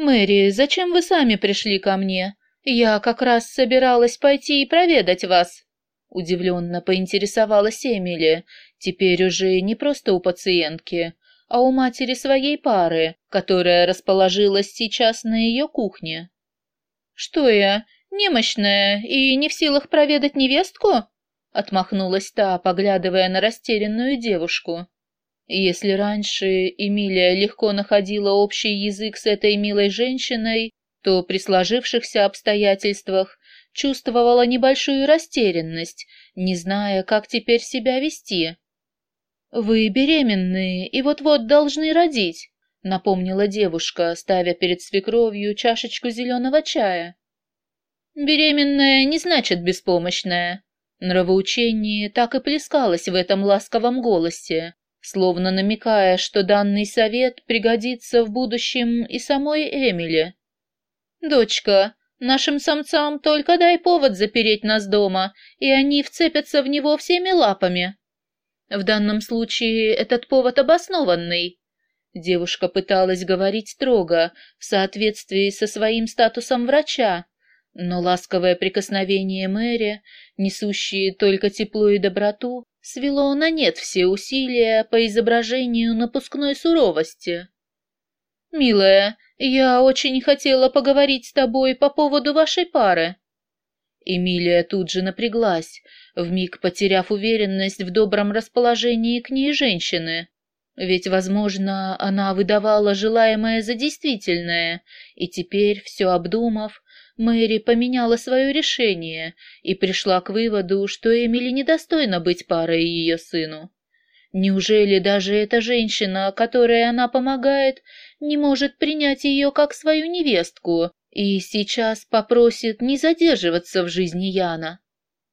«Мэри, зачем вы сами пришли ко мне? Я как раз собиралась пойти и проведать вас». Удивленно поинтересовалась Эмили, теперь уже не просто у пациентки, а у матери своей пары, которая расположилась сейчас на ее кухне. «Что я, немощная и не в силах проведать невестку?» Отмахнулась та, поглядывая на растерянную девушку. Если раньше Эмилия легко находила общий язык с этой милой женщиной, то при сложившихся обстоятельствах чувствовала небольшую растерянность, не зная, как теперь себя вести. «Вы беременны и вот-вот должны родить», — напомнила девушка, ставя перед свекровью чашечку зеленого чая. «Беременная не значит беспомощная». Нравоучение так и плескалось в этом ласковом голосе, словно намекая, что данный совет пригодится в будущем и самой Эмили. «Дочка, нашим самцам только дай повод запереть нас дома, и они вцепятся в него всеми лапами. В данном случае этот повод обоснованный». Девушка пыталась говорить строго, в соответствии со своим статусом врача, но ласковое прикосновение Мэри, несущее только тепло и доброту, свело на нет все усилия по изображению напускной суровости. «Милая, я очень хотела поговорить с тобой по поводу вашей пары». Эмилия тут же напряглась, вмиг потеряв уверенность в добром расположении к ней женщины. Ведь, возможно, она выдавала желаемое за действительное, и теперь, все обдумав, Мэри поменяла свое решение и пришла к выводу, что Эмили недостойна быть парой ее сыну. Неужели даже эта женщина, которой она помогает, не может принять ее как свою невестку и сейчас попросит не задерживаться в жизни Яна?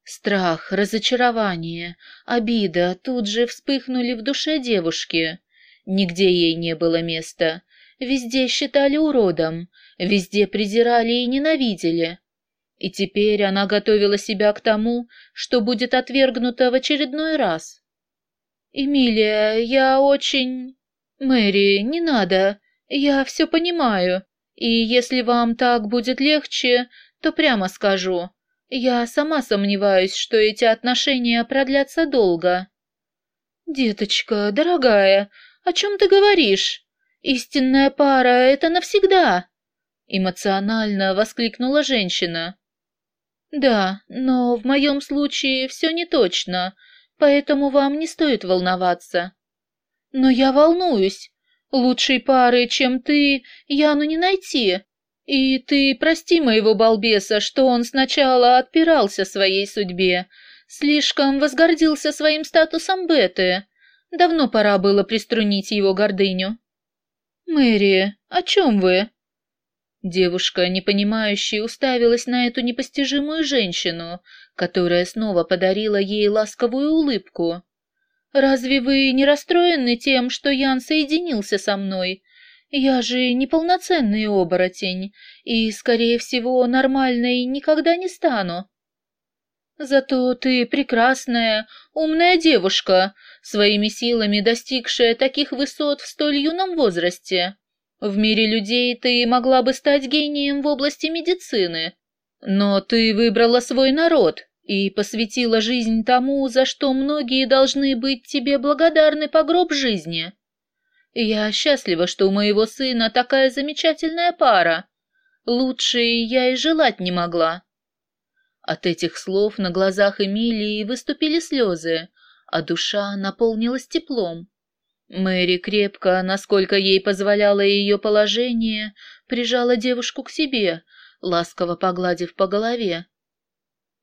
Страх, разочарование, обида тут же вспыхнули в душе девушки. Нигде ей не было места. Везде считали уродом, везде презирали и ненавидели. И теперь она готовила себя к тому, что будет отвергнута в очередной раз. «Эмилия, я очень...» «Мэри, не надо, я все понимаю, и если вам так будет легче, то прямо скажу. Я сама сомневаюсь, что эти отношения продлятся долго». «Деточка, дорогая, о чем ты говоришь? Истинная пара — это навсегда!» Эмоционально воскликнула женщина. «Да, но в моем случае все не точно, поэтому вам не стоит волноваться». «Но я волнуюсь. Лучшей пары, чем ты, Яну не найти. И ты прости моего балбеса, что он сначала отпирался своей судьбе, слишком возгордился своим статусом Беты. Давно пора было приструнить его гордыню». «Мэри, о чем вы?» Девушка, непонимающая, уставилась на эту непостижимую женщину, которая снова подарила ей ласковую улыбку. «Разве вы не расстроены тем, что Ян соединился со мной? Я же неполноценный оборотень, и, скорее всего, нормальной никогда не стану». «Зато ты прекрасная, умная девушка, своими силами достигшая таких высот в столь юном возрасте. В мире людей ты могла бы стать гением в области медицины, но ты выбрала свой народ и посвятила жизнь тому, за что многие должны быть тебе благодарны по гроб жизни. Я счастлива, что у моего сына такая замечательная пара. Лучше я и желать не могла. От этих слов на глазах Эмилии выступили слезы, а душа наполнилась теплом. Мэри крепко, насколько ей позволяло ее положение, прижала девушку к себе, ласково погладив по голове.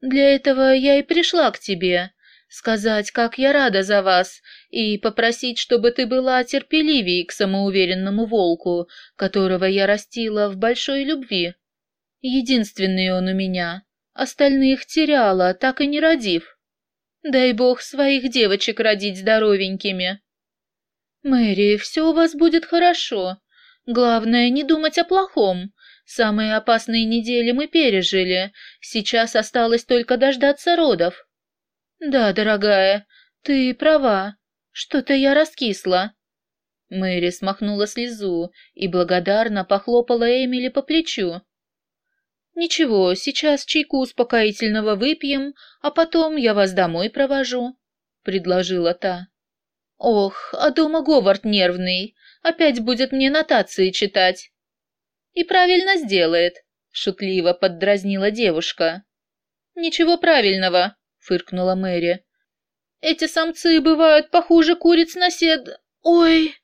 «Для этого я и пришла к тебе, сказать, как я рада за вас, и попросить, чтобы ты была терпеливей к самоуверенному волку, которого я растила в большой любви. Единственный он у меня, остальных теряла, так и не родив. Дай бог своих девочек родить здоровенькими». «Мэри, все у вас будет хорошо. Главное, не думать о плохом. Самые опасные недели мы пережили. Сейчас осталось только дождаться родов». «Да, дорогая, ты права. Что-то я раскисла». Мэри смахнула слезу и благодарно похлопала Эмили по плечу. «Ничего, сейчас чайку успокоительного выпьем, а потом я вас домой провожу», — предложила та. «Ох, а дома Говард нервный, опять будет мне нотации читать». «И правильно сделает», — шутливо поддразнила девушка. «Ничего правильного», — фыркнула Мэри. «Эти самцы бывают похуже куриц на сед... Ой!»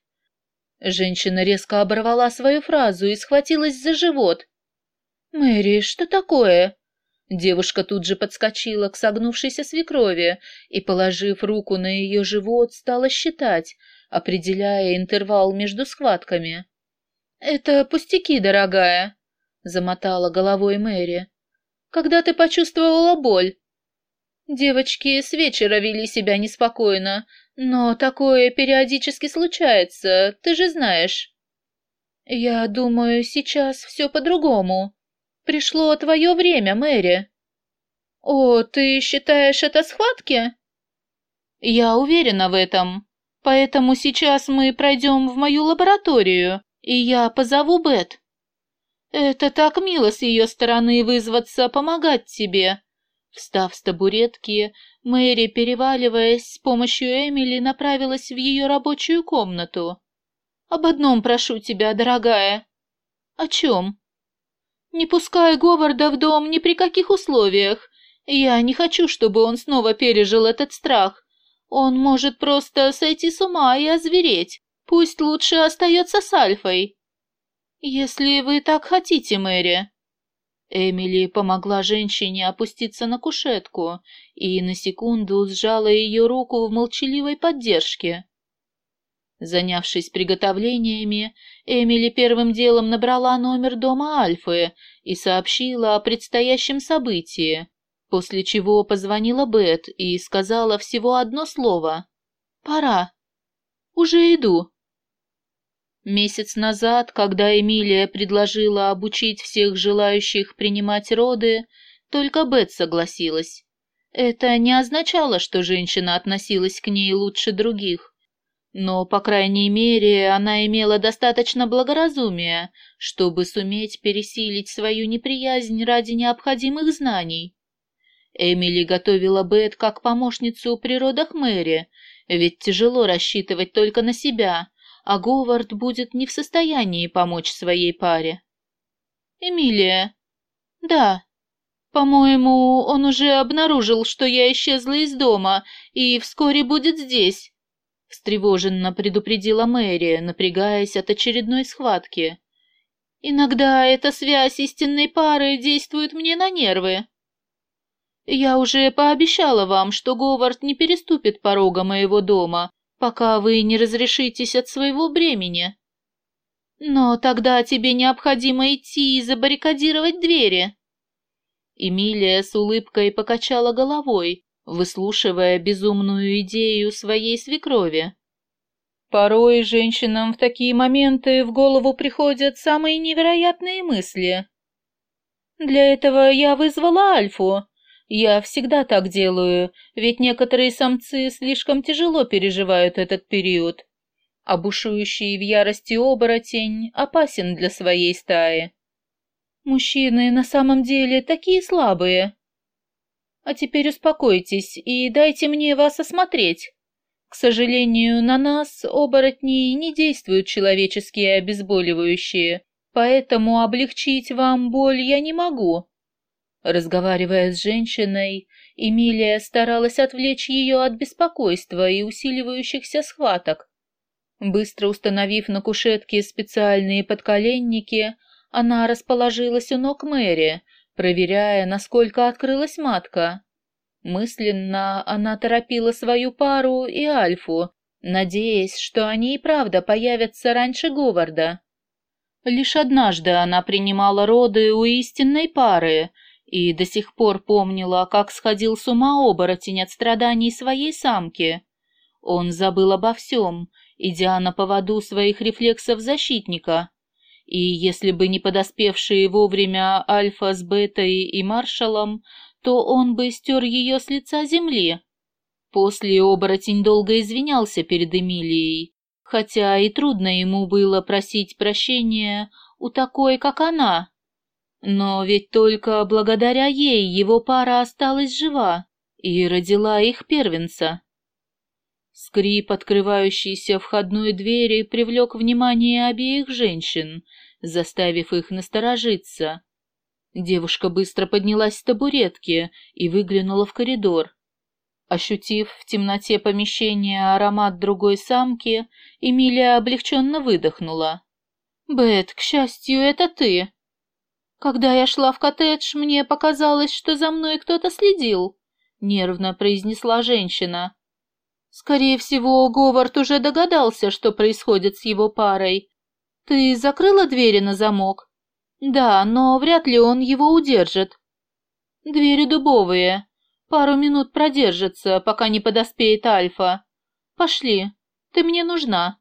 Женщина резко оборвала свою фразу и схватилась за живот. «Мэри, что такое?» Девушка тут же подскочила к согнувшейся свекрови и, положив руку на ее живот, стала считать, определяя интервал между схватками. «Это пустяки, дорогая», — замотала головой Мэри. «Когда ты почувствовала боль?» Девочки с вечера вели себя неспокойно, но такое периодически случается, ты же знаешь. Я думаю, сейчас все по-другому. Пришло твое время, Мэри. О, ты считаешь это схватки? Я уверена в этом. Поэтому сейчас мы пройдем в мою лабораторию, и я позову Бет. Это так мило с ее стороны вызваться помогать тебе. Встав с табуретки, Мэри, переваливаясь с помощью Эмили, направилась в ее рабочую комнату. «Об одном прошу тебя, дорогая». «О чем?» «Не пускай Говарда в дом ни при каких условиях. Я не хочу, чтобы он снова пережил этот страх. Он может просто сойти с ума и озвереть. Пусть лучше остается с Альфой». «Если вы так хотите, Мэри», Эмили помогла женщине опуститься на кушетку и на секунду сжала ее руку в молчаливой поддержке. Занявшись приготовлениями, Эмили первым делом набрала номер дома Альфы и сообщила о предстоящем событии, после чего позвонила Бет и сказала всего одно слово «Пора». «Уже иду», Месяц назад, когда Эмилия предложила обучить всех желающих принимать роды, только Бет согласилась. Это не означало, что женщина относилась к ней лучше других. Но, по крайней мере, она имела достаточно благоразумия, чтобы суметь пересилить свою неприязнь ради необходимых знаний. Эмили готовила Бет как помощницу при родах Мэри, ведь тяжело рассчитывать только на себя, а Говард будет не в состоянии помочь своей паре. «Эмилия?» «Да. По-моему, он уже обнаружил, что я исчезла из дома и вскоре будет здесь», — встревоженно предупредила Мэри, напрягаясь от очередной схватки. «Иногда эта связь истинной пары действует мне на нервы». «Я уже пообещала вам, что Говард не переступит порога моего дома, пока вы не разрешитесь от своего бремени. Но тогда тебе необходимо идти и забаррикадировать двери. Эмилия с улыбкой покачала головой, выслушивая безумную идею своей свекрови. Порой женщинам в такие моменты в голову приходят самые невероятные мысли. Для этого я вызвала Альфу, я всегда так делаю, ведь некоторые самцы слишком тяжело переживают этот период. А в ярости оборотень опасен для своей стаи. Мужчины на самом деле такие слабые. А теперь успокойтесь и дайте мне вас осмотреть. К сожалению, на нас, оборотни, не действуют человеческие обезболивающие, поэтому облегчить вам боль я не могу. Разговаривая с женщиной, Эмилия старалась отвлечь ее от беспокойства и усиливающихся схваток. Быстро установив на кушетке специальные подколенники, она расположилась у ног Мэри, проверяя, насколько открылась матка. Мысленно она торопила свою пару и Альфу, надеясь, что они и правда появятся раньше Говарда. Лишь однажды она принимала роды у истинной пары, и до сих пор помнила, как сходил с ума оборотень от страданий своей самки. Он забыл обо всем, идя на поводу своих рефлексов защитника. И если бы не подоспевшие вовремя Альфа с Бетой и Маршалом, то он бы стер ее с лица земли. После оборотень долго извинялся перед Эмилией, хотя и трудно ему было просить прощения у такой, как она. Но ведь только благодаря ей его пара осталась жива и родила их первенца. Скрип открывающейся входной двери привлек внимание обеих женщин, заставив их насторожиться. Девушка быстро поднялась с табуретки и выглянула в коридор. Ощутив в темноте помещения аромат другой самки, Эмилия облегченно выдохнула. «Бет, к счастью, это ты!» «Когда я шла в коттедж, мне показалось, что за мной кто-то следил», — нервно произнесла женщина. «Скорее всего, Говард уже догадался, что происходит с его парой. Ты закрыла двери на замок?» «Да, но вряд ли он его удержит». «Двери дубовые. Пару минут продержится, пока не подоспеет Альфа. Пошли, ты мне нужна».